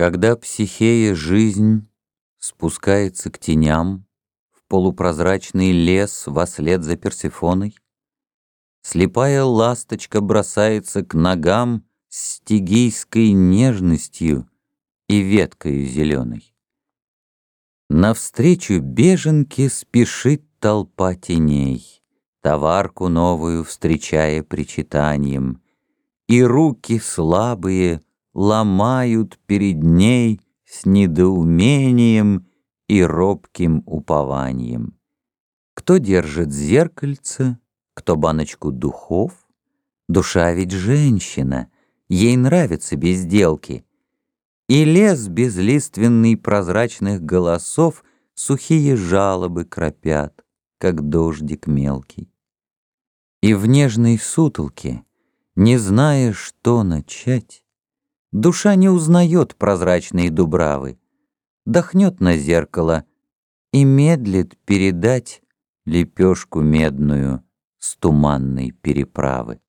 Когда психея жизнь спускается к теням В полупрозрачный лес вослед за Персефоной, Слепая ласточка бросается к ногам С стигийской нежностью и веткою зеленой. Навстречу беженке спешит толпа теней, Товарку новую встречая причитанием, И руки слабые — ломают перед ней с недоумением и робким упованием. Кто держит зеркальце, кто баночку духов? Душа ведь женщина, ей нравятся безделки. И лес безлиственный прозрачных голосов Сухие жалобы кропят, как дождик мелкий. И в нежной сутолке, не зная, что начать, Душа не узнает прозрачные дубравы, Дохнет на зеркало и медлит передать Лепешку медную с туманной переправы.